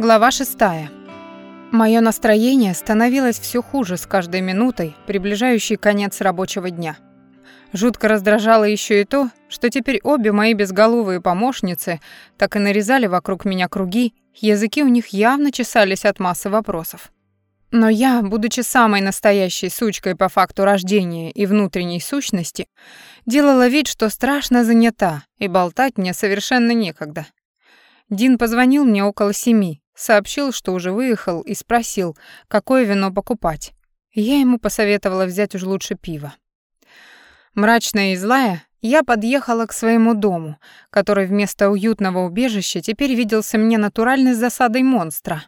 Глава шестая. Мое настроение становилось все хуже с каждой минутой, приближающей конец рабочего дня. Жутко раздражало еще и то, что теперь обе мои безголовые помощницы так и нарезали вокруг меня круги, языки у них явно чесались от массы вопросов. Но я, будучи самой настоящей сучкой по факту рождения и внутренней сущности, делала вид, что страшно занята, и болтать мне совершенно некогда. Дин позвонил мне около семи, сообщил, что уже выехал, и спросил, какое вино покупать. Я ему посоветовала взять уж лучше пиво. Мрачная и злая, я подъехала к своему дому, который вместо уютного убежища теперь виделся мне натуральной засадой монстра.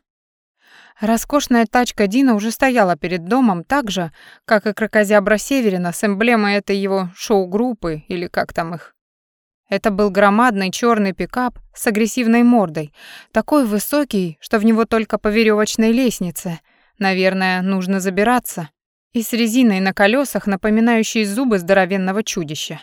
Роскошная тачка Дина уже стояла перед домом так же, как и крокозябра Северина с эмблемой этой его шоу-группы или как там их. Это был громадный черный пикап с агрессивной мордой, такой высокий, что в него только по веревочной лестнице, наверное, нужно забираться, и с резиной на колесах, напоминающей зубы здоровенного чудища.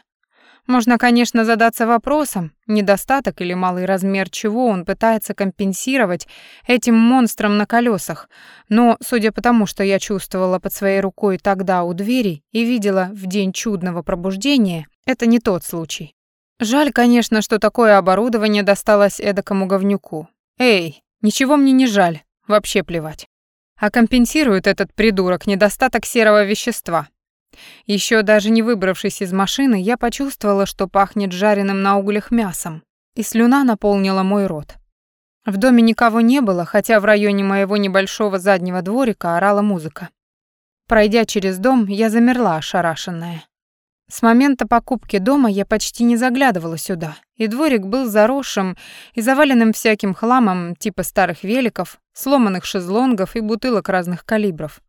Можно, конечно, задаться вопросом, недостаток или малый размер чего он пытается компенсировать этим монстром на колесах, но, судя по тому, что я чувствовала под своей рукой тогда у двери и видела в день чудного пробуждения, это не тот случай. Жаль, конечно, что такое оборудование досталось эдакому говнюку. Эй, ничего мне не жаль, вообще плевать. А компенсирует этот придурок недостаток серого вещества. Еще даже не выбравшись из машины, я почувствовала, что пахнет жареным на углях мясом, и слюна наполнила мой рот. В доме никого не было, хотя в районе моего небольшого заднего дворика орала музыка. Пройдя через дом, я замерла ошарашенная. С момента покупки дома я почти не заглядывала сюда, и дворик был заросшим и заваленным всяким хламом типа старых великов, сломанных шезлонгов и бутылок разных калибров.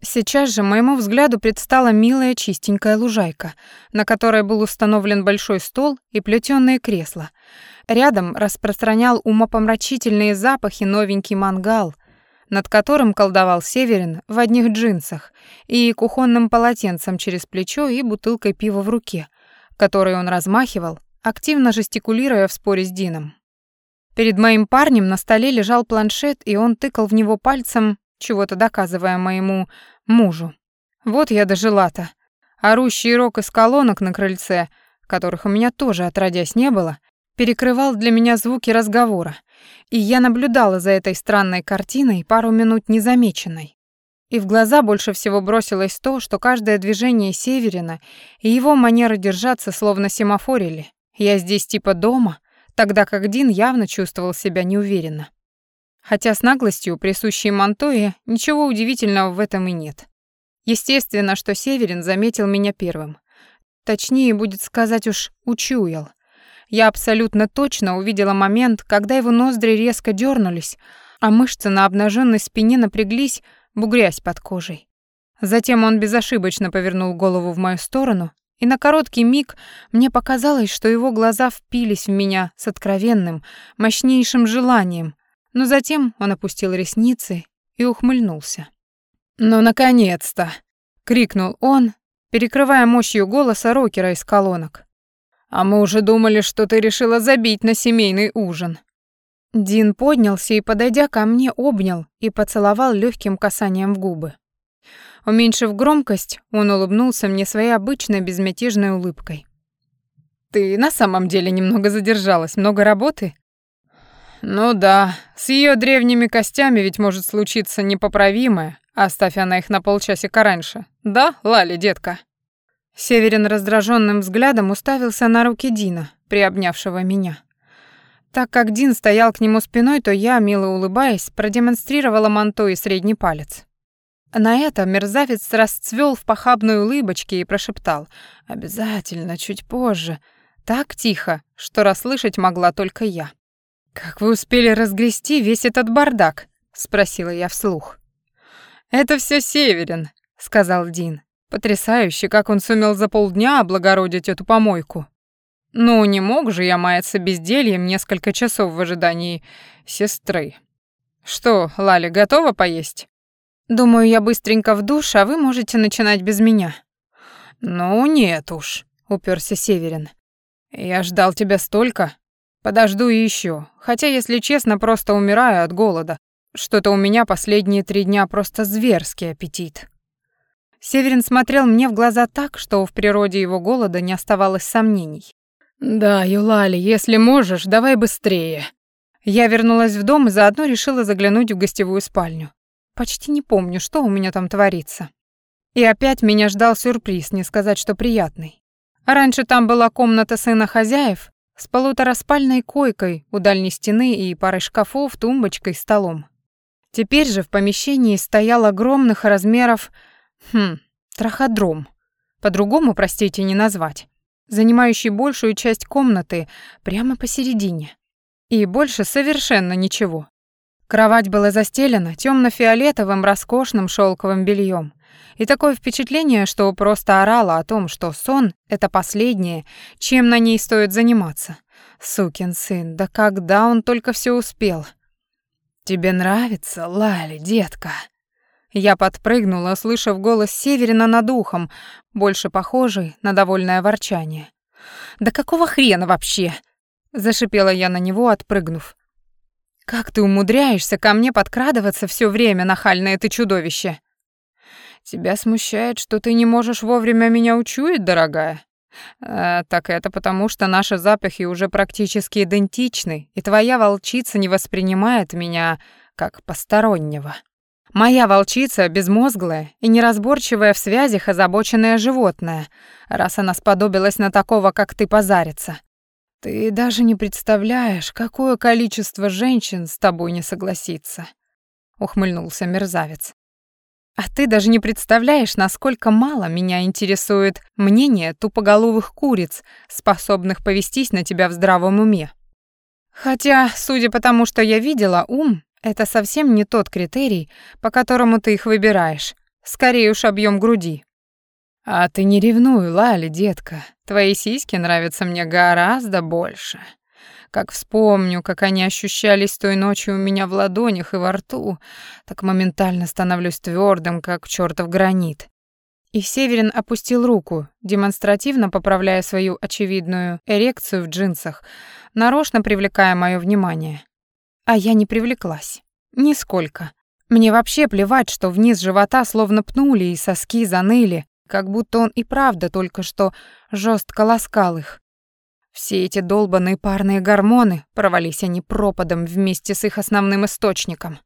Сейчас же моему взгляду предстала милая чистенькая лужайка, на которой был установлен большой стол и плетённые кресла. Рядом распространял умопомрачительные запахи новенький мангал — над которым колдовал Северин в одних джинсах и кухонным полотенцем через плечо и бутылкой пива в руке, которой он размахивал, активно жестикулируя в споре с Дином. Перед моим парнем на столе лежал планшет, и он тыкал в него пальцем, чего-то доказывая моему мужу. Вот я дожила-то. Орущий рок из колонок на крыльце, которых у меня тоже отродясь не было, перекрывал для меня звуки разговора, и я наблюдала за этой странной картиной пару минут незамеченной. И в глаза больше всего бросилось то, что каждое движение Северина и его манера держаться словно семафорили. Я здесь типа дома, тогда как Дин явно чувствовал себя неуверенно. Хотя с наглостью, присущей Монтое, ничего удивительного в этом и нет. Естественно, что Северин заметил меня первым. Точнее, будет сказать уж, учуял. Я абсолютно точно увидела момент, когда его ноздри резко дернулись, а мышцы на обнаженной спине напряглись, бугрясь под кожей. Затем он безошибочно повернул голову в мою сторону, и на короткий миг мне показалось, что его глаза впились в меня с откровенным, мощнейшим желанием, но затем он опустил ресницы и ухмыльнулся. «Ну, наконец-то!» — крикнул он, перекрывая мощью голоса рокера из колонок. А мы уже думали, что ты решила забить на семейный ужин. Дин поднялся и, подойдя ко мне, обнял и поцеловал легким касанием в губы. Уменьшив громкость, он улыбнулся мне своей обычной безмятежной улыбкой. «Ты на самом деле немного задержалась, много работы?» «Ну да, с ее древними костями ведь может случиться непоправимое, оставь она их на полчасика раньше. Да, Лали, детка?» Северин раздраженным взглядом уставился на руки Дина, приобнявшего меня. Так как Дин стоял к нему спиной, то я, мило улыбаясь, продемонстрировала манто и средний палец. На это мерзавец расцвел в похабной улыбочке и прошептал «Обязательно, чуть позже». Так тихо, что расслышать могла только я. «Как вы успели разгрести весь этот бардак?» — спросила я вслух. «Это все Северин», — сказал Дин. Потрясающе, как он сумел за полдня облагородить эту помойку. Ну, не мог же я маяться бездельем несколько часов в ожидании сестры. Что, Лали, готова поесть? Думаю, я быстренько в душ, а вы можете начинать без меня. Ну, нет уж, уперся Северин. Я ждал тебя столько. Подожду еще. Хотя, если честно, просто умираю от голода. Что-то у меня последние три дня просто зверский аппетит. Северин смотрел мне в глаза так, что в природе его голода не оставалось сомнений. «Да, Юлали, если можешь, давай быстрее». Я вернулась в дом и заодно решила заглянуть в гостевую спальню. Почти не помню, что у меня там творится. И опять меня ждал сюрприз, не сказать, что приятный. Раньше там была комната сына хозяев с полутораспальной койкой у дальней стены и парой шкафов, тумбочкой, столом. Теперь же в помещении стоял огромных размеров, хм, траходром. По-другому, простите, не назвать. Занимающий большую часть комнаты прямо посередине. И больше совершенно ничего. Кровать была застелена темно-фиолетовым роскошным шелковым бельем. И такое впечатление, что просто орала о том, что сон — это последнее, чем на ней стоит заниматься. Сукин сын, да когда он только все успел. «Тебе нравится, Лали, детка?» Я подпрыгнула, слышав голос Северина над ухом, больше похожий на довольное ворчание. «Да какого хрена вообще?» — зашипела я на него, отпрыгнув. «Как ты умудряешься ко мне подкрадываться все время, нахальное ты чудовище?» «Тебя смущает, что ты не можешь вовремя меня учуять, дорогая?» э, «Так это потому, что наши запахи уже практически идентичны, и твоя волчица не воспринимает меня как постороннего». Моя волчица безмозглая и неразборчивая в связях озабоченное животное, раз она сподобилась на такого, как ты, позариться. Ты даже не представляешь, какое количество женщин с тобой не согласится, ухмыльнулся мерзавец. А ты даже не представляешь, насколько мало меня интересует мнение тупоголовых куриц, способных повестись на тебя в здравом уме. Хотя, судя по тому, что я видела, ум — это совсем не тот критерий, по которому ты их выбираешь. Скорее уж объем груди. А ты не ревнуй, Лали, детка. Твои сиськи нравятся мне гораздо больше. Как вспомню, как они ощущались той ночью у меня в ладонях и во рту, так моментально становлюсь твердым, как чертов гранит. И Северин опустил руку, демонстративно поправляя свою очевидную эрекцию в джинсах, нарочно привлекая мое внимание. А я не привлеклась. Нисколько. Мне вообще плевать, что вниз живота словно пнули и соски заныли, как будто он и правда только что жестко ласкал их. Все эти долбанные парные гормоны, провались они пропадом вместе с их основным источником.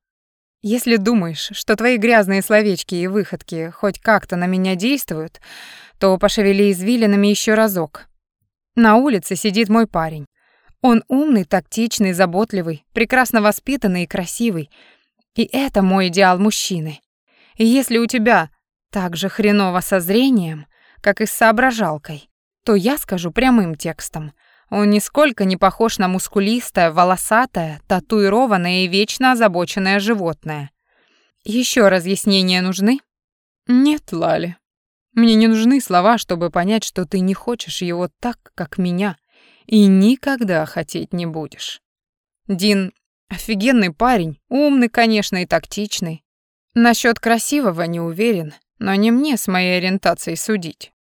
Если думаешь, что твои грязные словечки и выходки хоть как-то на меня действуют, то пошевели извилинами еще разок. На улице сидит мой парень. Он умный, тактичный, заботливый, прекрасно воспитанный и красивый. И это мой идеал мужчины. И если у тебя так же хреново со зрением, как и с соображалкой, то я скажу прямым текстом. Он нисколько не похож на мускулистое, волосатое, татуированное и вечно озабоченное животное. Еще разъяснения нужны? Нет, Лали. Мне не нужны слова, чтобы понять, что ты не хочешь его так, как меня и никогда хотеть не будешь. Дин офигенный парень, умный, конечно, и тактичный. Насчет красивого не уверен, но не мне с моей ориентацией судить.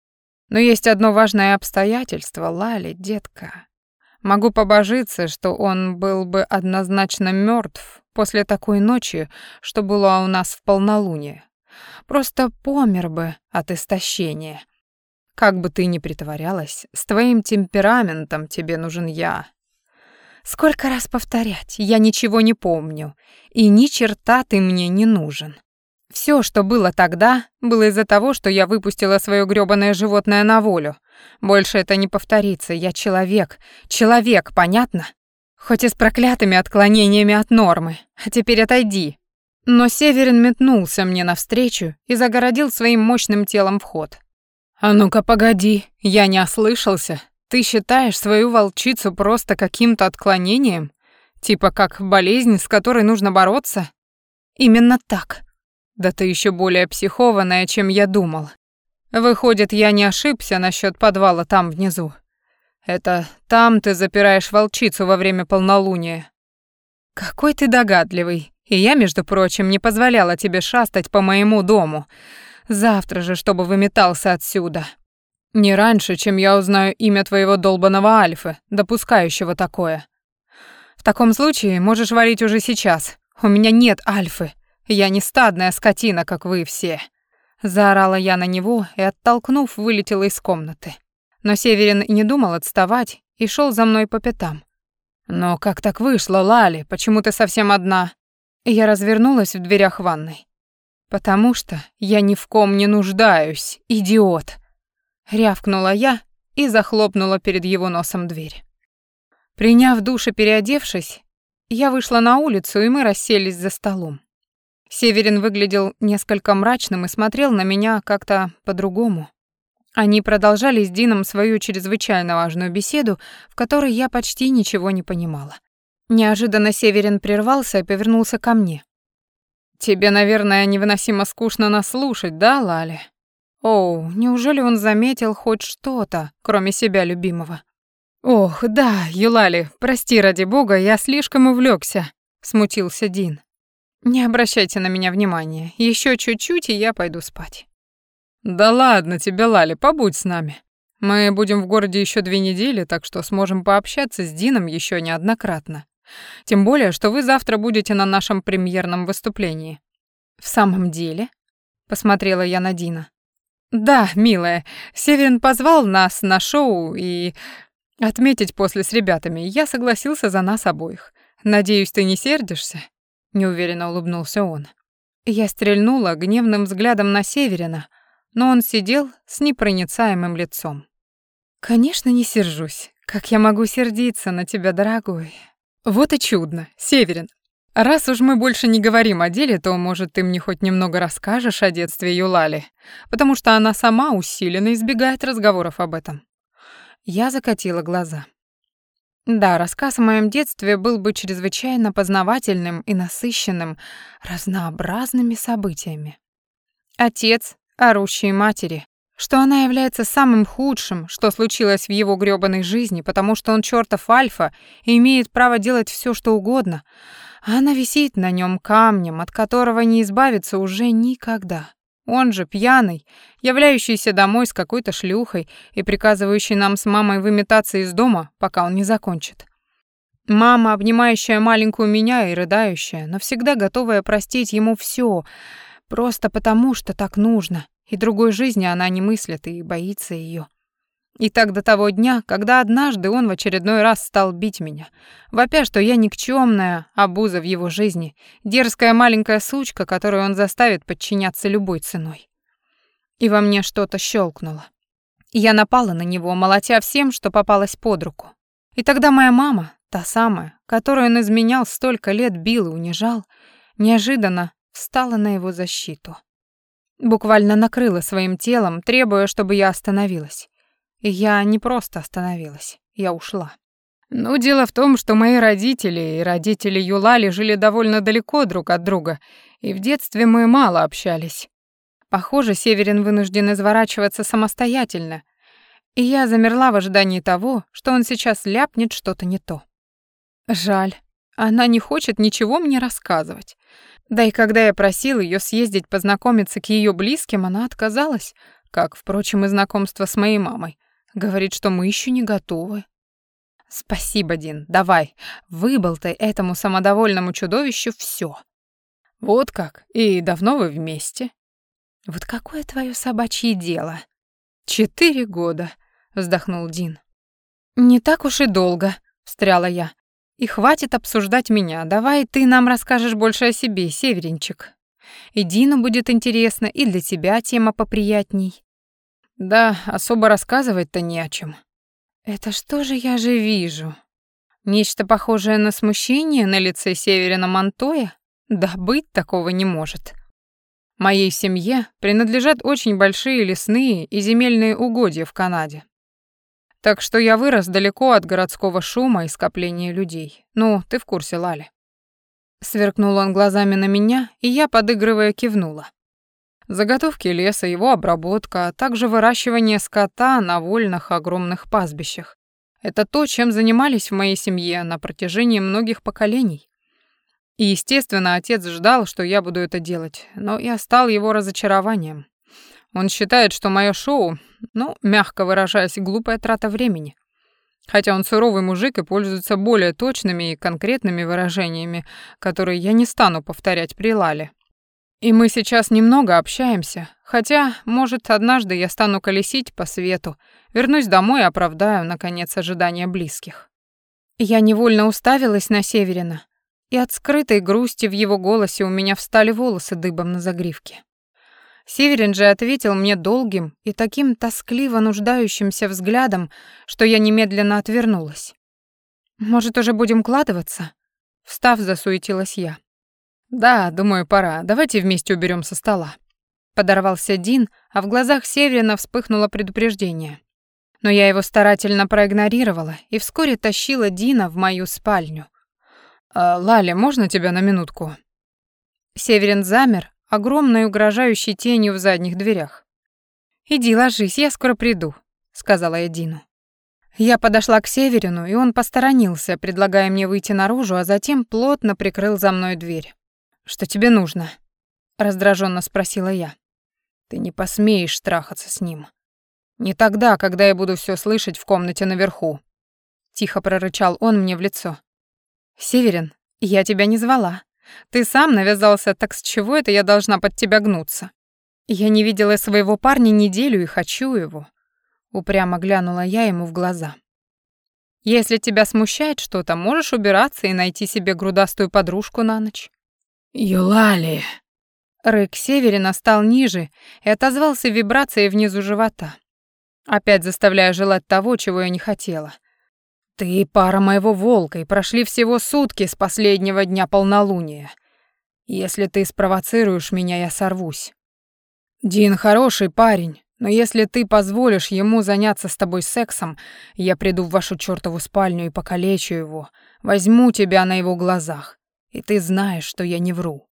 Но есть одно важное обстоятельство, Лали, детка. Могу побожиться, что он был бы однозначно мертв после такой ночи, что была у нас в полнолуние. Просто помер бы от истощения. Как бы ты ни притворялась, с твоим темпераментом тебе нужен я. Сколько раз повторять, я ничего не помню, и ни черта ты мне не нужен. Все, что было тогда, было из-за того, что я выпустила свое грёбаное животное на волю. Больше это не повторится, я человек. Человек, понятно? Хоть и с проклятыми отклонениями от нормы. А теперь отойди. Но Северин метнулся мне навстречу и загородил своим мощным телом вход. «А ну-ка, погоди, я не ослышался. Ты считаешь свою волчицу просто каким-то отклонением? Типа как болезнь, с которой нужно бороться?» «Именно так», да ты еще более психованная, чем я думал. Выходит, я не ошибся насчет подвала там внизу. Это там ты запираешь волчицу во время полнолуния. Какой ты догадливый. И я, между прочим, не позволяла тебе шастать по моему дому. Завтра же, чтобы выметался отсюда. Не раньше, чем я узнаю имя твоего долбаного Альфы, допускающего такое. В таком случае можешь валить уже сейчас. У меня нет альфы. Я не стадная скотина, как вы все. Заорала я на него и, оттолкнув, вылетела из комнаты. Но Северин не думал отставать и шел за мной по пятам. «Но как так вышло, Лали? Почему ты совсем одна?» Я развернулась в дверях ванной. «Потому что я ни в ком не нуждаюсь, идиот!» Рявкнула я и захлопнула перед его носом дверь. Приняв душ и переодевшись, я вышла на улицу, и мы расселись за столом. Северин выглядел несколько мрачным и смотрел на меня как-то по-другому. Они продолжали с Дином свою чрезвычайно важную беседу, в которой я почти ничего не понимала. Неожиданно Северин прервался и повернулся ко мне. «Тебе, наверное, невыносимо скучно нас слушать, да, Лали?» Оу, неужели он заметил хоть что-то, кроме себя любимого? Ох, да, Юлали, прости ради бога, я слишком увлекся, смутился Дин. Не обращайте на меня внимания. Еще чуть-чуть, и я пойду спать. Да ладно тебе, Лали, побудь с нами. Мы будем в городе еще две недели, так что сможем пообщаться с Дином еще неоднократно. Тем более, что вы завтра будете на нашем премьерном выступлении. В самом деле? Посмотрела я на Дина. Да, милая, Северин позвал нас на шоу и отметить после с ребятами. Я согласился за нас обоих. Надеюсь, ты не сердишься? неуверенно улыбнулся он. Я стрельнула гневным взглядом на Северина, но он сидел с непроницаемым лицом. Конечно, не сержусь. Как я могу сердиться на тебя, дорогой? Вот и чудно. Северин, Раз уж мы больше не говорим о деле, то, может, ты мне хоть немного расскажешь о детстве Юлали, потому что она сама усиленно избегает разговоров об этом. Я закатила глаза. Да, рассказ о моем детстве был бы чрезвычайно познавательным и насыщенным разнообразными событиями. Отец, орущий матери, что она является самым худшим, что случилось в его грёбаной жизни, потому что он чёртов альфа и имеет право делать всё, что угодно — а она висит на нем камнем, от которого не избавиться уже никогда. Он же пьяный, являющийся домой с какой-то шлюхой и приказывающий нам с мамой выметаться из дома, пока он не закончит. Мама, обнимающая маленькую меня и рыдающая, но всегда готовая простить ему все, просто потому, что так нужно, и другой жизни она не мыслит и боится ее. И так до того дня, когда однажды он в очередной раз стал бить меня, вопя, что я никчемная обуза в его жизни, дерзкая маленькая сучка, которую он заставит подчиняться любой ценой. И во мне что-то щелкнуло. Я напала на него, молотя всем, что попалось под руку. И тогда моя мама, та самая, которую он изменял столько лет, бил и унижал, неожиданно встала на его защиту. Буквально накрыла своим телом, требуя, чтобы я остановилась. Я не просто остановилась, я ушла. Ну, дело в том, что мои родители и родители Юлали жили довольно далеко друг от друга, и в детстве мы мало общались. Похоже, Северин вынужден изворачиваться самостоятельно, и я замерла в ожидании того, что он сейчас ляпнет что-то не то. Жаль, она не хочет ничего мне рассказывать. Да и когда я просил ее съездить познакомиться к ее близким, она отказалась, как, впрочем, и знакомство с моей мамой. Говорит, что мы еще не готовы. Спасибо, Дин. Давай, выболтай этому самодовольному чудовищу все. Вот как? И давно вы вместе? Вот какое твое собачье дело? Четыре года, вздохнул Дин. Не так уж и долго, встряла я. И хватит обсуждать меня. Давай ты нам расскажешь больше о себе, Северинчик. И Дину будет интересно, и для тебя тема поприятней. Да, особо рассказывать-то не о чем. Это что же я же вижу? Нечто похожее на смущение на лице Северина Монтоя? Да быть такого не может. Моей семье принадлежат очень большие лесные и земельные угодья в Канаде. Так что я вырос далеко от городского шума и скопления людей. Ну, ты в курсе, Лали. Сверкнул он глазами на меня, и я, подыгрывая, кивнула. Заготовки леса, его обработка, а также выращивание скота на вольных огромных пастбищах. Это то, чем занимались в моей семье на протяжении многих поколений. И, естественно, отец ждал, что я буду это делать, но я стал его разочарованием. Он считает, что мое шоу, ну, мягко выражаясь, глупая трата времени. Хотя он суровый мужик и пользуется более точными и конкретными выражениями, которые я не стану повторять при Лале. И мы сейчас немного общаемся, хотя, может, однажды я стану колесить по свету, вернусь домой и оправдаю, наконец, ожидания близких. Я невольно уставилась на Северина, и от скрытой грусти в его голосе у меня встали волосы дыбом на загривке. Северин же ответил мне долгим и таким тоскливо нуждающимся взглядом, что я немедленно отвернулась. «Может, уже будем кладываться?» Встав, засуетилась я. «Да, думаю, пора. Давайте вместе уберем со стола». Подорвался Дин, а в глазах Северина вспыхнуло предупреждение. Но я его старательно проигнорировала и вскоре тащила Дина в мою спальню. «А, «Лаля, можно тебя на минутку?» Северин замер, огромной угрожающей тенью в задних дверях. «Иди ложись, я скоро приду», — сказала я Дину. Я подошла к Северину, и он посторонился, предлагая мне выйти наружу, а затем плотно прикрыл за мной дверь. «Что тебе нужно?» — раздраженно спросила я. «Ты не посмеешь трахаться с ним. Не тогда, когда я буду все слышать в комнате наверху». Тихо прорычал он мне в лицо. «Северин, я тебя не звала. Ты сам навязался, так с чего это я должна под тебя гнуться? Я не видела своего парня неделю и хочу его». Упрямо глянула я ему в глаза. «Если тебя смущает что-то, можешь убираться и найти себе грудастую подружку на ночь. «Юлали!» Рык Северина стал ниже и отозвался вибрацией внизу живота, опять заставляя желать того, чего я не хотела. «Ты пара моего волка, и прошли всего сутки с последнего дня полнолуния. Если ты спровоцируешь меня, я сорвусь. Дин хороший парень, но если ты позволишь ему заняться с тобой сексом, я приду в вашу чёртову спальню и покалечу его, возьму тебя на его глазах. И ты знаешь, что я не вру.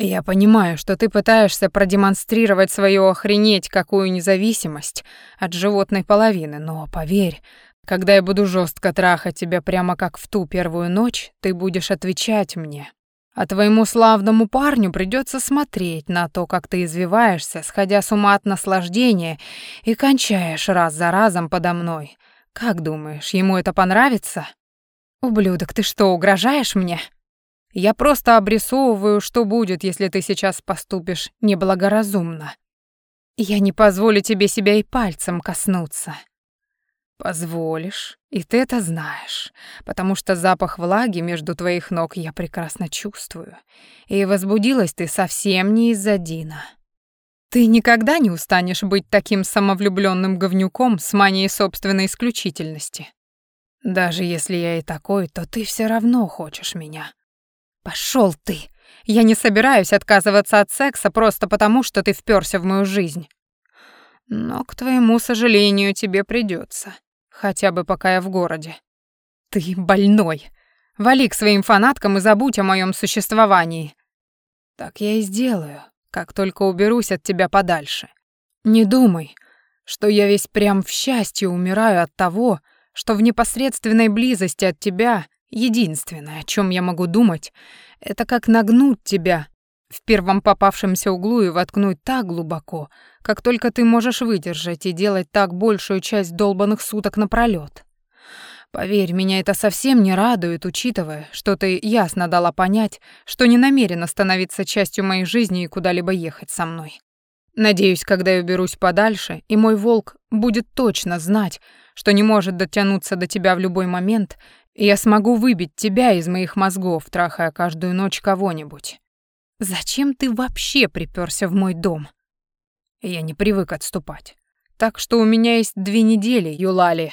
Я понимаю, что ты пытаешься продемонстрировать свою охренеть какую независимость от животной половины, но поверь, когда я буду жестко трахать тебя прямо как в ту первую ночь, ты будешь отвечать мне. А твоему славному парню придется смотреть на то, как ты извиваешься, сходя с ума от наслаждения и кончаешь раз за разом подо мной. Как думаешь, ему это понравится? Ублюдок, ты что, угрожаешь мне? Я просто обрисовываю, что будет, если ты сейчас поступишь неблагоразумно. Я не позволю тебе себя и пальцем коснуться. Позволишь, и ты это знаешь, потому что запах влаги между твоих ног я прекрасно чувствую. И возбудилась ты совсем не из-за Дина. Ты никогда не устанешь быть таким самовлюбленным говнюком с манией собственной исключительности. Даже если я и такой, то ты все равно хочешь меня. Пошел ты! Я не собираюсь отказываться от секса просто потому, что ты впёрся в мою жизнь. Но, к твоему сожалению, тебе придется, Хотя бы пока я в городе. Ты больной. Вали к своим фанаткам и забудь о моем существовании. Так я и сделаю, как только уберусь от тебя подальше. Не думай, что я весь прям в счастье умираю от того, что в непосредственной близости от тебя Единственное, о чем я могу думать, это как нагнуть тебя в первом попавшемся углу и воткнуть так глубоко, как только ты можешь выдержать и делать так большую часть долбанных суток напролёт. Поверь, меня это совсем не радует, учитывая, что ты ясно дала понять, что не намерена становиться частью моей жизни и куда-либо ехать со мной. Надеюсь, когда я уберусь подальше, и мой волк будет точно знать, что не может дотянуться до тебя в любой момент, и я смогу выбить тебя из моих мозгов, трахая каждую ночь кого-нибудь. Зачем ты вообще припёрся в мой дом? Я не привык отступать. Так что у меня есть две недели, Юлали.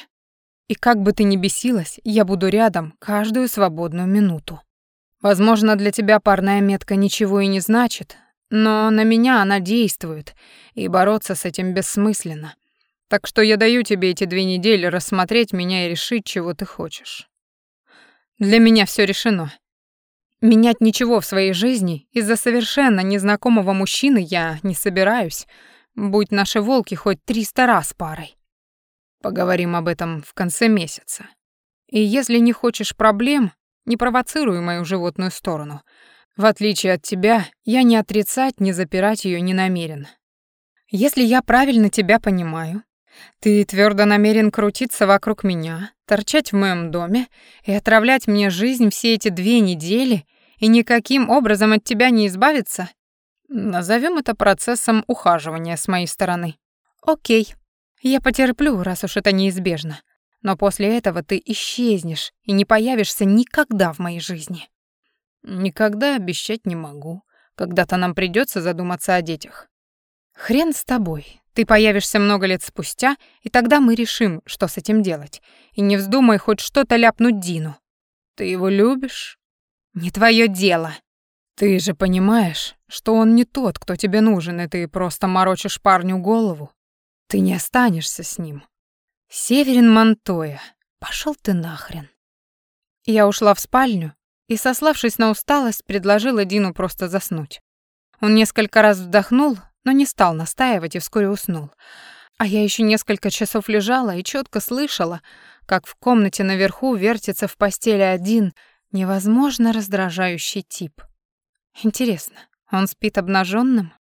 И как бы ты ни бесилась, я буду рядом каждую свободную минуту. Возможно, для тебя парная метка ничего и не значит, но на меня она действует, и бороться с этим бессмысленно. Так что я даю тебе эти две недели рассмотреть меня и решить, чего ты хочешь. Для меня все решено. Менять ничего в своей жизни из-за совершенно незнакомого мужчины я не собираюсь, будь наши волки хоть триста раз парой. Поговорим об этом в конце месяца. И если не хочешь проблем, не провоцируй мою животную сторону. В отличие от тебя, я не отрицать, не запирать ее не намерен. Если я правильно тебя понимаю, Ты твердо намерен крутиться вокруг меня, торчать в моем доме и отравлять мне жизнь все эти две недели и никаким образом от тебя не избавиться? Назовем это процессом ухаживания с моей стороны. Окей, я потерплю, раз уж это неизбежно. Но после этого ты исчезнешь и не появишься никогда в моей жизни. Никогда обещать не могу. Когда-то нам придется задуматься о детях. Хрен с тобой. Ты появишься много лет спустя, и тогда мы решим, что с этим делать. И не вздумай хоть что-то ляпнуть Дину. Ты его любишь? Не твое дело. Ты же понимаешь, что он не тот, кто тебе нужен, и ты просто морочишь парню голову. Ты не останешься с ним. Северин Монтоя, пошел ты нахрен. Я ушла в спальню и, сославшись на усталость, предложила Дину просто заснуть. Он несколько раз вдохнул, но не стал настаивать и вскоре уснул. А я еще несколько часов лежала и четко слышала, как в комнате наверху вертится в постели один невозможно раздражающий тип. Интересно, он спит обнаженным?